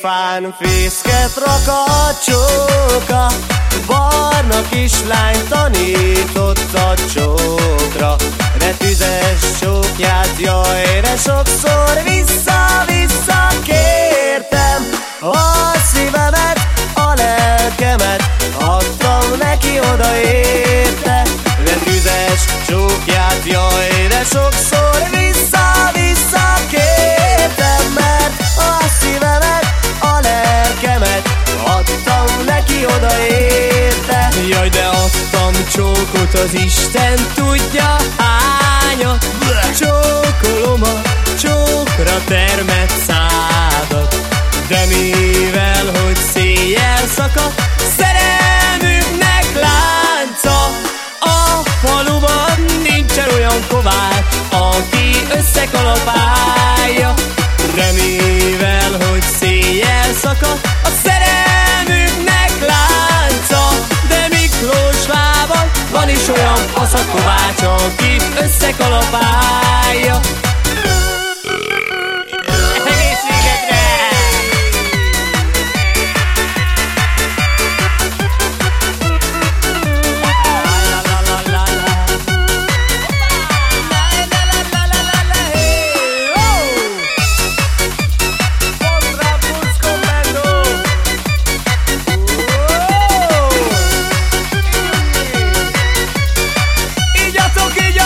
fán fészket rak a csóka Barna kislány tanított a csókra. De tüzes csókját, jaj, de sokszor vissza-vissza kértem A szívemet, a lelkemet adtam neki oda csókot, az Isten tudja hányat Csókolom a csókra termett szádat. De mivel, hogy széjjel szakad Szerelmünknek lánca. A faluban nincsen olyan kovács Aki összekalapálja olyan fasz